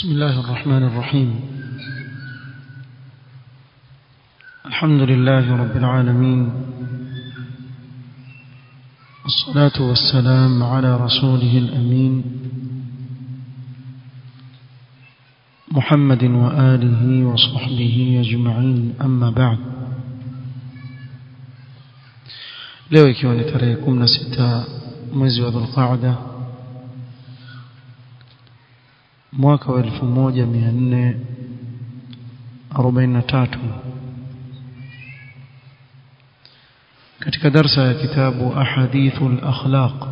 بسم الله الرحمن الرحيم. الحمد لله رب العالمين. والصلاة والسلام على رسوله الأمين. محمد وآله وصحبه أجمعين. أما بعد. leo ikiwa ni tarehe 16 mwezi wa Dhulqaada mwaka wa 1443 katika darsa ya kitabu ahadithul akhlaq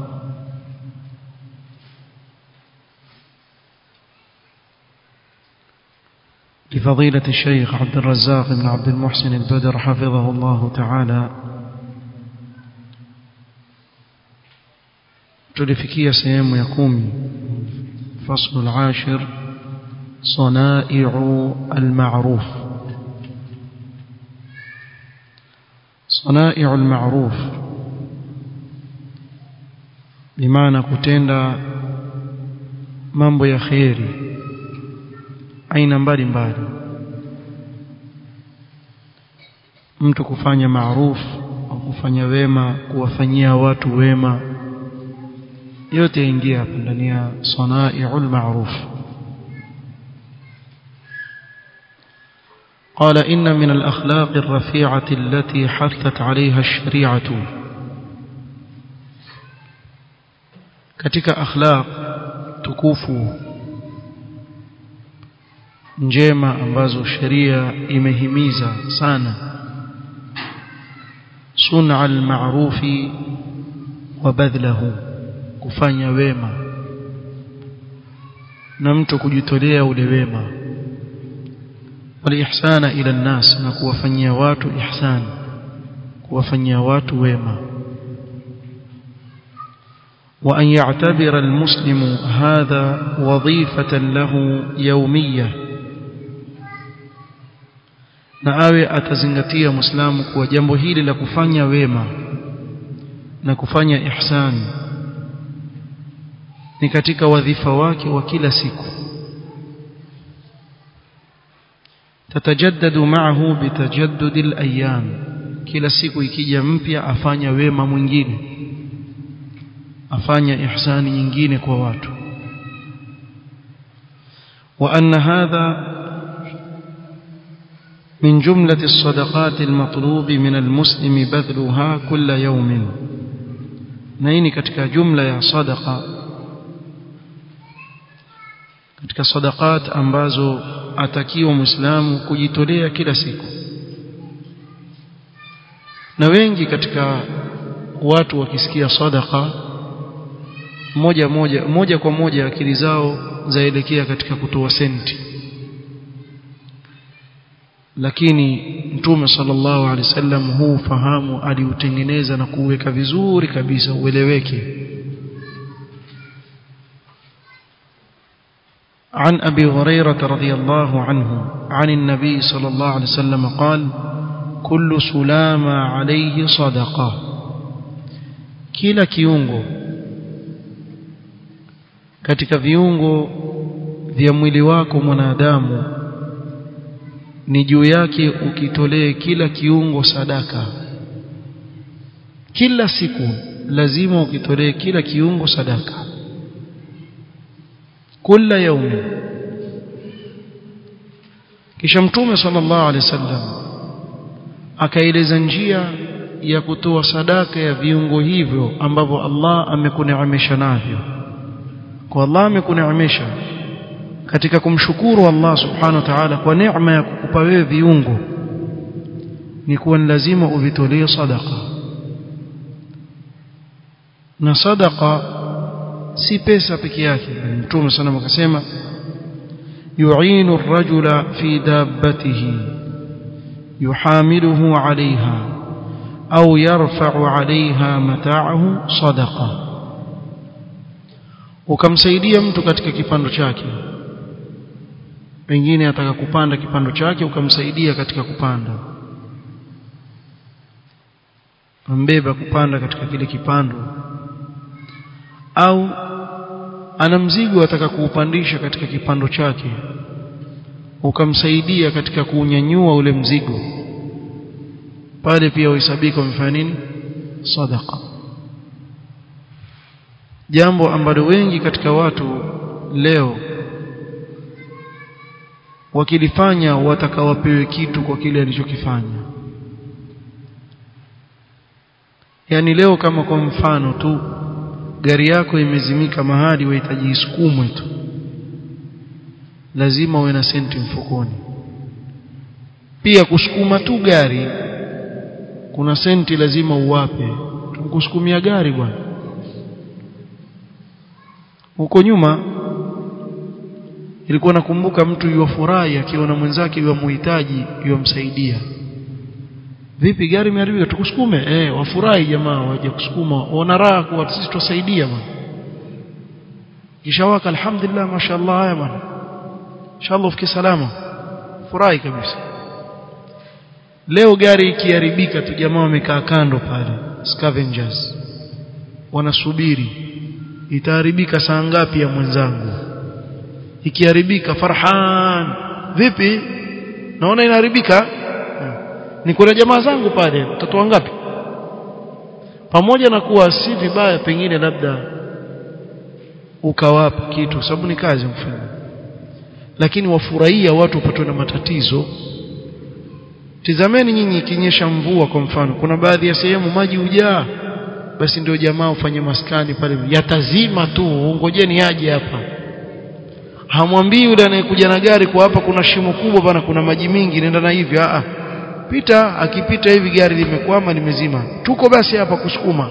لفضيلة الشيخ عبد الرزاق بن عبد المحسن البدر حفظه الله تعالى tulifikia sehemu ya kumi faslu al-ashir sanai'u al-ma'ruf sanai'u al-ma'ruf bimaana kutenda mambo ya khairi aina mbalimbali. Mtu kufanya maaruf au kufanya wema kuwafanyia watu wema yote hapa ndani ya sanai'ul ma'ruf قال إن من الأخلاق الرفيعة التي حثت عليها الشريعة katika akhlaq tukufu njema ambazo sheria imehimiza sana sun'a al-ma'rufi wa badlahu kufanya wema na mtu kujitolea ule wema walihsana ila nnas na kuwafanyia watu ihsan kuwafanyia watu wema وأن يعتبر المسلم هذا وظيفة له يومية na awe atazingatia muislamu kuwa jambo hili la kufanya ni katika wadhifa wake wa kila siku tatajaddadu ma'ahu bitajaddudi al-ayyam kila siku ikija mpya afanya wema mwingine afanya ihsani nyingine kwa watu wa anna hadha من جملة الصدقات المطلوب من المسلم بذلها كل يوم نيني katika jumla ya sadaqa katika sadaqat ambazo atakiwa muislamu kujitolea kila siku. Na wengi katika watu wakisikia sadaqa moja moja moja kwa moja akili zao zaelekea katika kutoa senti. Lakini mtume sallallahu alaihi wasallam huu fahamu aliutengeneza na kuweka vizuri kabisa ueleweke عن أبي هريرة رضي الله عنه عن النبي صلى الله عليه وسلم قال كل سلام عليه صدقة kila kiungo katika viungo vya mwili wako mwanadamu ni juu yake ukitolee kila kiungo sadaka kila siku lazima ukitolee kila kiungo sadaka kila yaumi kisha mtume sallallahu alaihi wasallam akaeleza njia ya kutoa sadaka ya viungo hivyo ambavyo Allah amekuneemesha navyo. Kwa Allah amekuneemesha katika kumshukuru Allah subhanahu wa ta'ala kwa neema ya kukupa wewe viungo ni kuwa ni lazima uvitolee sadaka. Na sadaka si pesa peke yake. Mtume sana akasema yu'inu ar-rajula fi dabbatihi yuhamiluhu 'alayha au yarfa'u 'alayha mata'ahu sadaqa. Ukamsaidia mtu katika kipando chake. Pengine ataka kupanda kipando chake ukamsaidia katika kupanda. Ambeba kupanda katika kile kipando. Au ana mzigo ataka kuupandisha katika kipando chake ukamsaidia katika kuunyanyua ule mzigo. Pale pia uhesabika umefanya nini? Sadaqa. Jambo ambalo wengi katika watu leo wakilifanya watakawapewe kitu kwa kile alichokifanya. Yani leo kama kwa mfano tu gari yako imezimika mahali wahitaji isukumwe tu. Lazima uwe na senti mfukoni. Pia kusukuma tu gari kuna senti lazima uwape. Kusukumia gari bwana. Huko nyuma ilikuwa nakumbuka mtu yuwafurahi akiona mwenzake yuwamhitaji yuwamsaidia vipi gari imeharibika? Tukusukume? Eh wafurahi jamaa waje kusukuma. Wana raha kwa sisi tusaidia bwana. Kisha waka alhamdulillah mashaallah haya bwana. Inshallah ufike salama. Furahi kabisa. Leo gari ikiharibika tu jamaa wamekaa kando pale. Scavengers. Wanasubiri. Itaharibika saa ngapi ya mwenzangu? Ikiharibika farhan. Vipi? Naona inaharibika ni kuna jamaa zangu pale mtoto wangapi? Pamoja na kuwa si vibaya pengine labda ukawapa kitu sababu ni kazi mfano. Lakini wafurahia watu wapatwe na matatizo. Tizameni nyinyi ikinyesha mvua kwa mfano. Kuna baadhi ya sehemu maji hujaa. Basi ndio jamaa ufanye maskani pale. Yatazima tu ngojeni aje hapa. Hamwambii yule anayekuja na gari kwa hapa kuna shimo kubwa bana kuna maji mingi nenda na hivi a pita akipita hivi gari limekwama limezima. Tuko basi hapa kusukuma.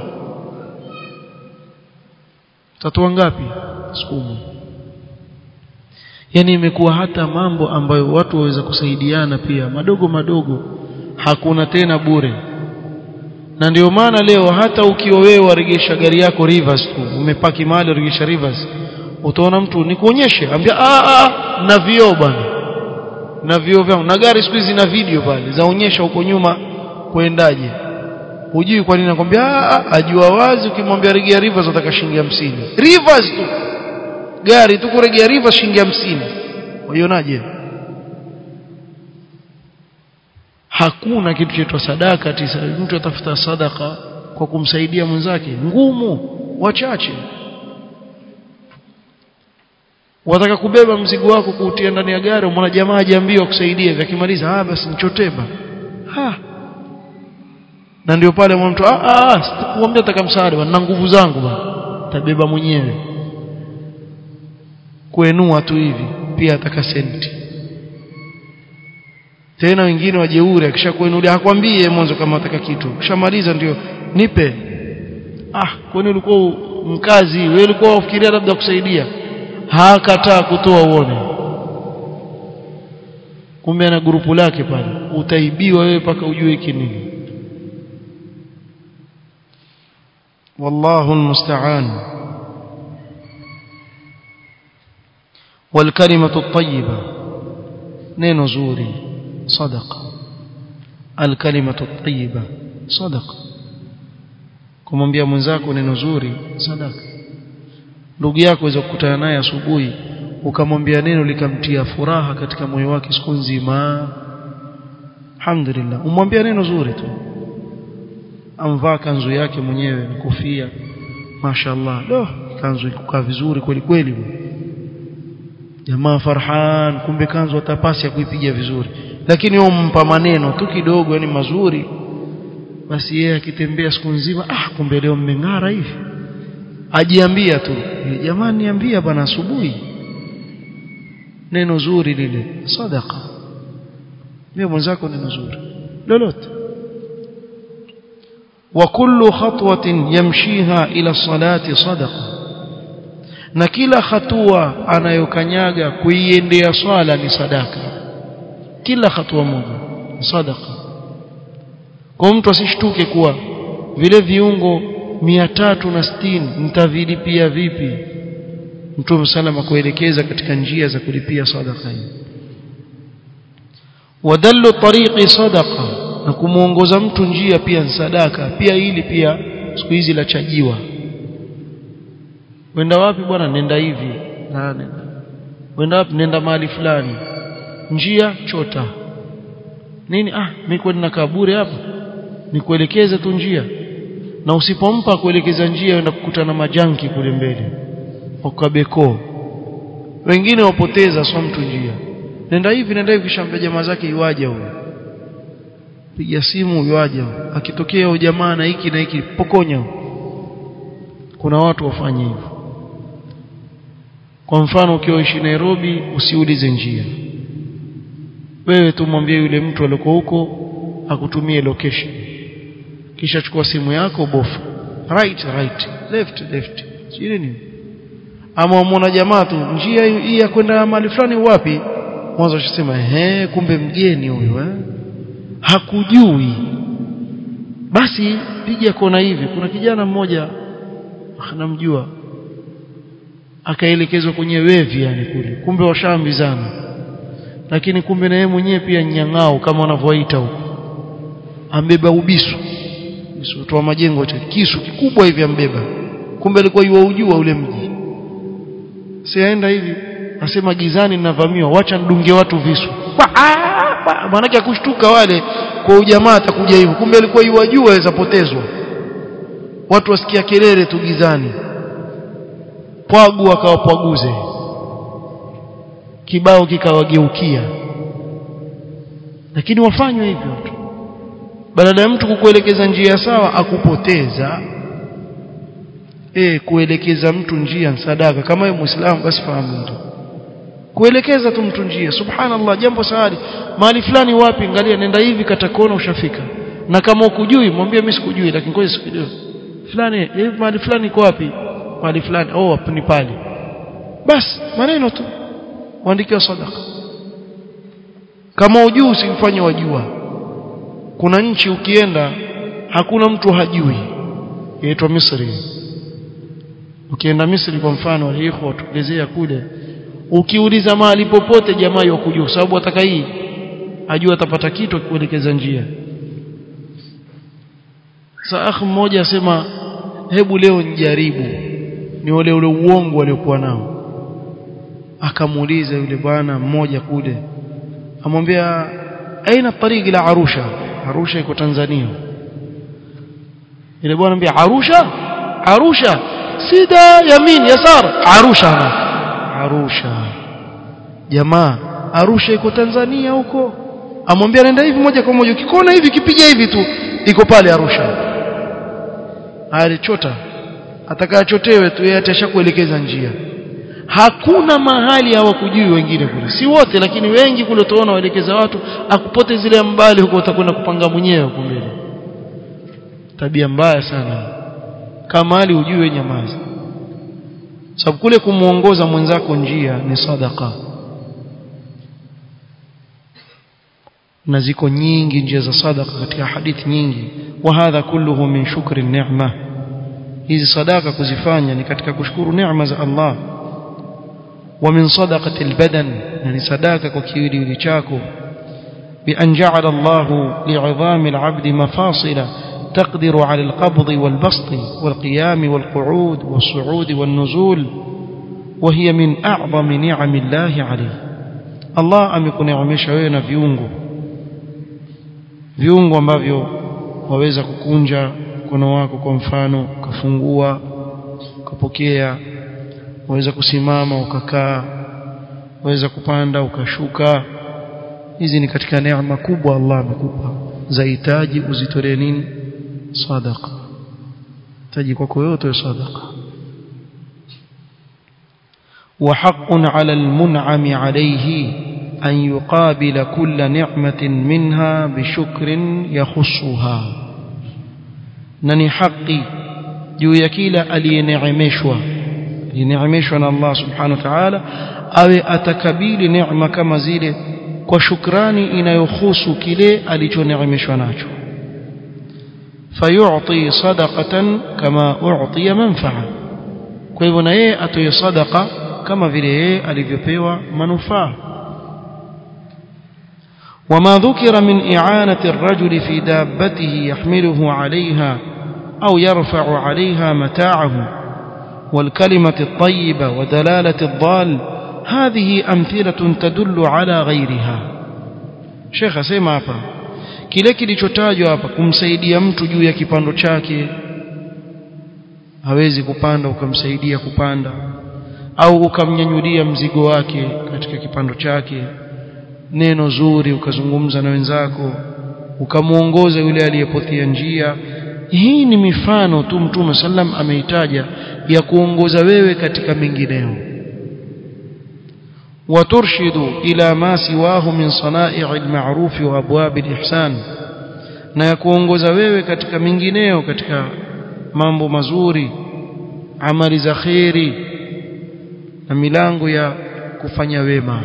Tatua ngapi sukuma. Yani imekuwa hata mambo ambayo watu waweza kusaidiana pia. Madogo madogo. Hakuna tena bure. Na ndio maana leo hata ukiwa wewe waregesha gari yako Rivers tu umepaki mahali waregesha Rivers utaona mtu nikuonyeshe. Ambia a a na vioo bwana na vio vyao na gari siku hizi na video pale zaonyesha huko nyuma kuendaje. Hujui kwa nini nakwambia ajua wazi ukimwambia regea Rivers utaka shilingi 50 Rivers tu. Gari tu kuregea Rivers shilingi 50 waionaje? Hakuna kitu chaitwa sadaka tisa mtu atafuta sadaka kwa kumsaidia mwenzake. Ngumu. Wachache wataka kubeba mzigo wako kuutia ndani ya gari mwana jamaa hajaambiwa kusaidia vikimaliza ah basi nichoteba. Ha. Na ndio pale mtu ah ah sikuambia taka msaada na nguvu zangu bwana tabeba mwenyewe. Kuenua tu hivi pia ataka senti. Tena wengine wajeuri akishakuinulia hakwambie mwanzo kama ataka kitu. Kishamaliza ndio nipe. Ah kwani ulikuwa mkazi wewe ulikuwa ufikiria labda kusaidia hakataa kutoa uone kumbe ana grupu lake pale utaibiwa wewe paka ujue hiki nini wallahu almusta'an والكلمة الطيبة نين زوري صدقة الكلمة الطيبة صدقة kumwambia mwenzako neno zuri sadaka ndugu yako aweza kukutana naye asubuhi ukamwambia neno likamtia furaha katika moyo wake siku nzima. Alhamdulillah. Umwambia neno zuri tu. Amvaa kanzu yake mwenyewe kufia mashaallah do kanzu ikukaa vizuri kweli kweli. Jamaa farhan kumbe kanzu atapasi ya kuipiga vizuri. Lakini umpa maneno tu kidogo yani mazuri. Basi yeye akitembea siku nzima ah kumbe leo mmeng'ara hivi ajiambia tu. Jamani niambia bwana asubuhi. Neno zuri lile. Sadaqa. Mimi mwenzako neno zuri. Lolote. Wa kullu khatwatin yamshiha ila salati sadaqa. Na kila hatua anayokanyaga kuiendea swala ni sadaka. Kila hatua moja sadaka kwa mtu asishtuke kuwa vile viungo mia tatu na sitini. Nitavilipia vipi? Mtume salama kuelekeza katika njia za kulipia sadaka hii wadallu tariqi sadaqa na kumuongoza mtu njia pia ni sadaka pia hili pia siku hizi la chajiwa wenda wapi bwana nenda hivi. Wenda wapi nenda mahali fulani. Njia chota. Nini? Ah mimi kwenda kaburi hapa. Nikuelekeze tu njia na usipompa kuelekeza njia na kukutana na majanki kule mbele ukabeko wengine wapoteza sio mtu njia. Nenda hivi nenda hivi shambia jamaa zake iwaje huyo piga simu iwaje akitokea ujamaa jamaa na hiki na hiki pokonya kuna watu wafanye hivyo. Kwa mfano ukiwa ishi Nairobi usiulize njia. Wewe tu mwambie yule mtu aliko huko akutumie location kisha chukua simu yako bofu. Right right. Left left. Sio nini ama umeona jamaa tu njia hii ya kwenda mahali fulani wapi? Mwanzo ushisema ehe kumbe mgeni huyu eh? Hakujui. Basi piga kona hivi. Kuna kijana mmoja anamjua. Akaelekezwa kwenye wevi yani kule. Kumbe washaambizana. Lakini kumbe na yeye mwenyewe pia nyang'ao kama wanavyoita huko. Ambeba ubisu bisu toa majengo cha kisu kikubwa hivi ambeba kumbe alikuwa yuaujua ule mji. Siaenda hivi asema gizani ninavamiwa wacha ndunge watu visu. Maanake akushtuka wale kwa ujamaa atakuja hivyo. Kumbe alikuwa yuwajua aweza potezwa. Watu wasikia kelele tu gizani. Pwagu akawapwaguze kibao kikawageukia. Lakini wafanywe hivyo tu badala ya mtu kukuelekeza njia sawa akupoteza. E, kuelekeza mtu njia sadaka. Kama wewe muislamu basi fahamu ndio kuelekeza tu mtu njia. Subhanallah jambo sahali mahali fulani wapi angalia nenda hivi katakuona ushafika. Na kama ukujui mwambie mimi sikujui lakini ngoja sikujui. Fulani hivi mahali fulani iko wapi? Mahali fulani. Oh hapo ni pale. Basi maneno tu. Waandikiwa sadaka. Kama ujui usimfanye wajua kuna nchi ukienda hakuna mtu hajui. Inaitwa Misri. Ukienda Misri kwa mfano hiko tuelezea kule ukiuliza mahali popote jamaa yakujua kwa sababu ataka hii ajua atapata kitu kuelekeza njia. Sasa akhi mmoja asema hebu leo nijaribu ni ole ule uongo aliokuwa nao. Akamuuliza yule bwana mmoja kule amwambia aina tariki la Arusha Arusha iko Tanzania. Ile bwana anambia Arusha Arusha sida yamin yasar Arusha Arusha. Jamaa Arusha iko Tanzania huko. Amwambia nenda hivi moja kwa moja ukikona hivi kipiga hivi tu iko pale Arusha. Alichota. Atakachotewe tu yeye atashakuelekeza njia hakuna mahali hawakujui wengine kule. Si wote lakini wengi kule utaona waelekeza watu akupote zile mbali huko utakwenda kupanga mwenyewe huko mbele tabia mbaya sana. Kama hali ujue nyamaza sababu kule kumuongoza mwenzako njia ni sadaka na ziko nyingi njia za sadaka katika hadithi nyingi. Wa hadha kulluhu min shukri ni'ma. Hizi sadaka kuzifanya ni katika kushukuru neema za Allah ومن صدقة البدن يعني صدقه كيدي ويشاكو بأن جعل الله لعظام العبد مفاصل تقدر على القبض والبسط والقيام والقعود والصعود والنزول وهي من أعظم نعم الله عليه. الله أم امكن يعمشه وينا فيونغو. فيونغو ambao waweza kukunja kuna ككونجا kwa mfano kafungua كبوكيا waweza kusimama ukakaa waweza kupanda ukashuka hizi ni katika neema kubwa Allah amekupa zahitaji uzitolee nini sadaqa taji kwako yote sadaqa وحق على المنعم عليه أن يقابل كل نعمة منها بشكر يخصها نني حقي juu ya kila aliyeneemeshwa ينعمشنا الله سبحانه وتعالى. أو أتكبيل نعمة كما زيلة. كشكراني إن يخص كلي الذي نعمشنا فيعطي صدقة كما أعطي منفعه فايونه إيه اتي صدقة كما فيله إيه الذي منفعه وما ذكر من إعانة الرجل في دابته يحمله عليها أو يرفع عليها متاعه. والكلمة الطيبة ودلالة الضال هذه أمثلة تدل على غيرها شيخ سيما hapa kile kilichotajwa hapa kumsaidia mtu juu ya kipando chake hawezi kupanda ukamsaidia kupanda au ukamnyanyulia mzigo wake katika kipando chake neno zuri ukazungumza na wenzako ukamuongoza yule aliyepotea njia hii ni mifano tu mtume sallam ameitaja ya kuongoza wewe katika mengineo وترشد إلى ما سواه من صنائع المعروف وأبواب الإحسان na ya kuongoza wewe katika mengineo katika mambo mazuri amali za kheri na milango ya kufanya wema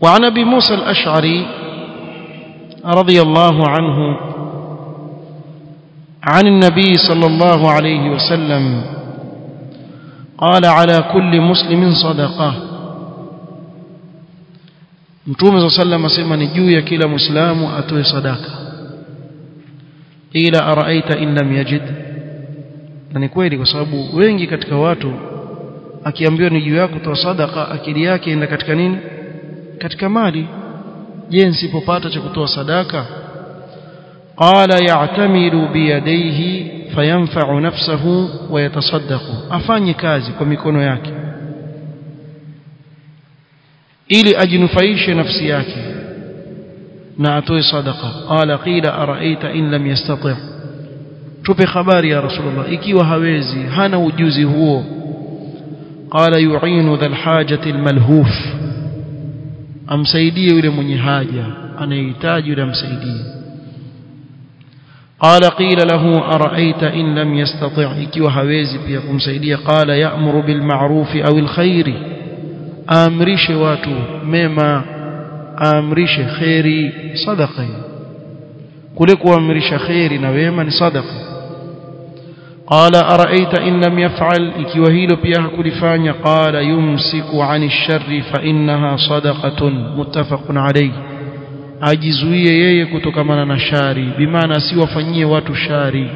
وعن ابي موسى الاشعري رضي الله عنه عن النبي صلى الله عليه وسلم قال على كل مسلم صدقة. متوم صلى الله عليه وسلم قال جويا كلا مسلم أتوي صدقة. إلى أرأيت إن لم يجد. يعني ni kweli kwa sababu wengi katika watu akiambiwa ni juu yako toa sadaka akili yake inaenda katika nini katika mali. Je nisipopata cha kutoa sadaka qala ya'tamilu biyadayhi fayanfa'u nafsahu wa yatasaddaqu afanye kazi kwa mikono yake ili ajinufaishe nafsi yake na atoe sadaqa qala qila araita in lam yastati' tupe habari ya rasulullah ikiwa hawezi hana ujuzi huo qala yu'inu dhal hajati almalhuf amsaidie yule mwenye haja anayehitaji yule amsaidie. قال قيل له أرأيت إن لم يستطع إكيو حويزي بيكم سيدي قال يأمر بالمعروف أو الخير آمرش واتو مما آمرش خيري صدقي كلك آمرش خيري نويما صدقي qala araita in lam yaf'al? Ikiwa hilo pia hakulifanya qala yumsiku 'ani sharri fa innaha sadaqatun. Muttafaqun alayhi ajizuie yeye kutokamana na shari bimaana asiwafanyie watu shari.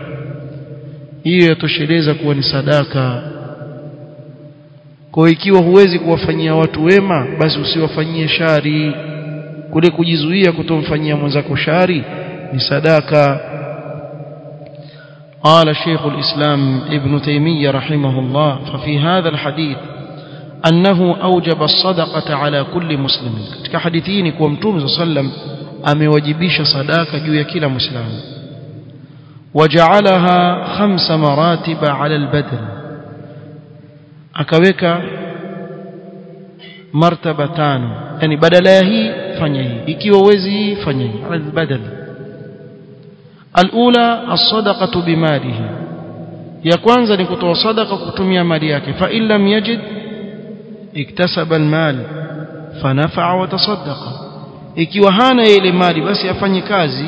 Hiyo yatosheleza kuwa ni sadaka. Kwa ikiwa huwezi kuwafanyia watu wema basi usiwafanyie shari. Kule kujizuia kutomfanyia mwenzako shari ni sadaka. قال شيخ الإسلام ابن تيمية رحمه الله ففي هذا الحديث أنه أوجب الصدقة على كل مسلم. كحديثين كوم صلى الله عليه وسلم أمواجبيش صداقة جوية كلا مسلم. وجعلها خمس مراتب على البدن. أكويك مرتبتان. يعني بدلاهي هي إكي ووزي فنيه على البدن. alula as-sadaqatu bimalihi ya kwanza ni kutoa sadaka kutumia mali yake fa in lam yajid iktasaba almal fanafa'a wa tasaddaqa ikiwa hana ile mali basi afanye kazi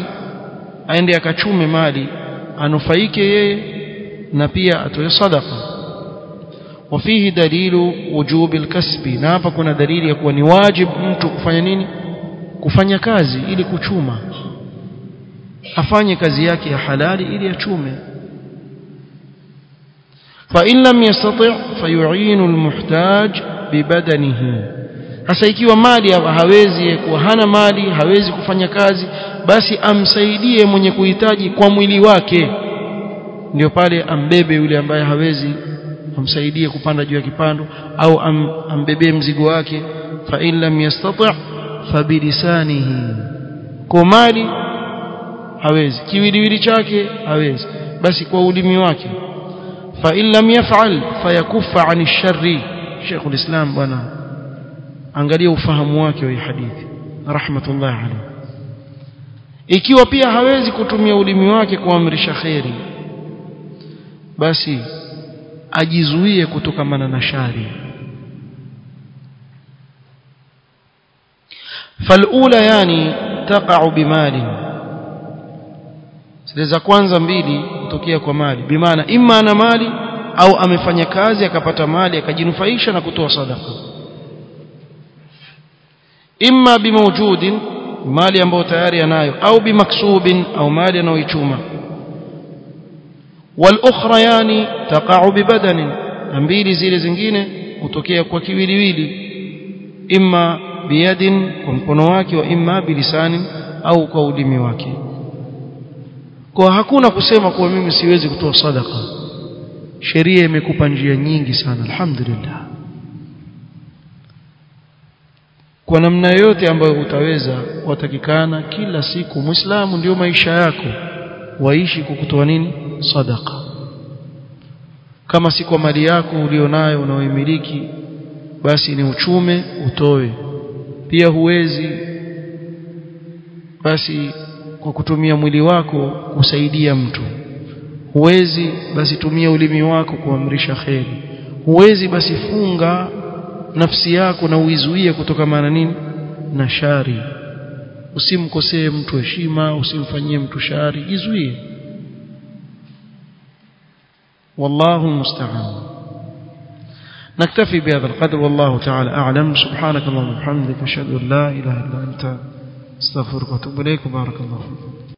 aende akachume mali anufaike yeye na pia atoe sadaqa وفيه دليل وجوب الكسب na hapa kuna dalili ya kuwa ni wajib mtu kufanya nini kufanya kazi ili kuchuma afanye kazi yake ya halali ili achume. Fa in lam yastati' fayu'inu almuhtaj bibadanihi hasa ikiwa mali hawezi kuwa hana mali hawezi kufanya kazi basi amsaidie mwenye kuhitaji kwa mwili wake. Ndio pale ambebe yule ambaye hawezi amsaidie kupanda juu ya kipando au am, ambebee mzigo wake. Fa in lam yastati' fabilisanihi kwa mali hawezi. Kiwiliwili chake hawezi. Basi kwa ulimi wake. Fa in lam yaf'al fayakuffa 'ani sharri. Sheikh ulislam bwana angalia ufahamu wake wa hadithi. Rahmatullah alayhi. Ikiwa pia hawezi kutumia ulimi wake kuamrisha khairi basi ajizuie kutokamana na shari. Falula yani taqa'u bimali zile za kwanza mbili kutokea kwa mali bimaana imma ana mali au amefanya kazi akapata mali akajinufaisha na kutoa sadaka imma bimawjudin mali ambayo tayari anayo au bimaksubin au mali anayoichuma والأخريان تقع ببدن mbili zile zingine kutokea kwa kiwiliwili imma biyadin kwa mkono wake wa imma bilisani au kwa ulimi wake kwa hakuna kusema kuwa mimi siwezi kutoa sadaka. Sheria imekupa njia nyingi sana alhamdulillah. Kwa namna yote ambayo utaweza watakikana kila siku muislamu ndio maisha yako waishi kukutoa kutoa nini? Sadaka. Kama si kwa mali yako ulionayo unaoimiliki basi ni uchume utoe. Pia huwezi basi kwa kutumia mwili wako kusaidia mtu huwezi basi tumia ulimi wako kuamrisha kheri huwezi basi funga nafsi yako na uizuie kutokana na nini na shari usimkosee mtu heshima usimfanyie mtu shari jizuie والله المستعان نكتفي بهذا القدر والله تعالى أعلم سبحانك اللهم وبحمدك أشهد أن لا إله إلا أنت استغفرك واتوب إليك وبارك الله فيك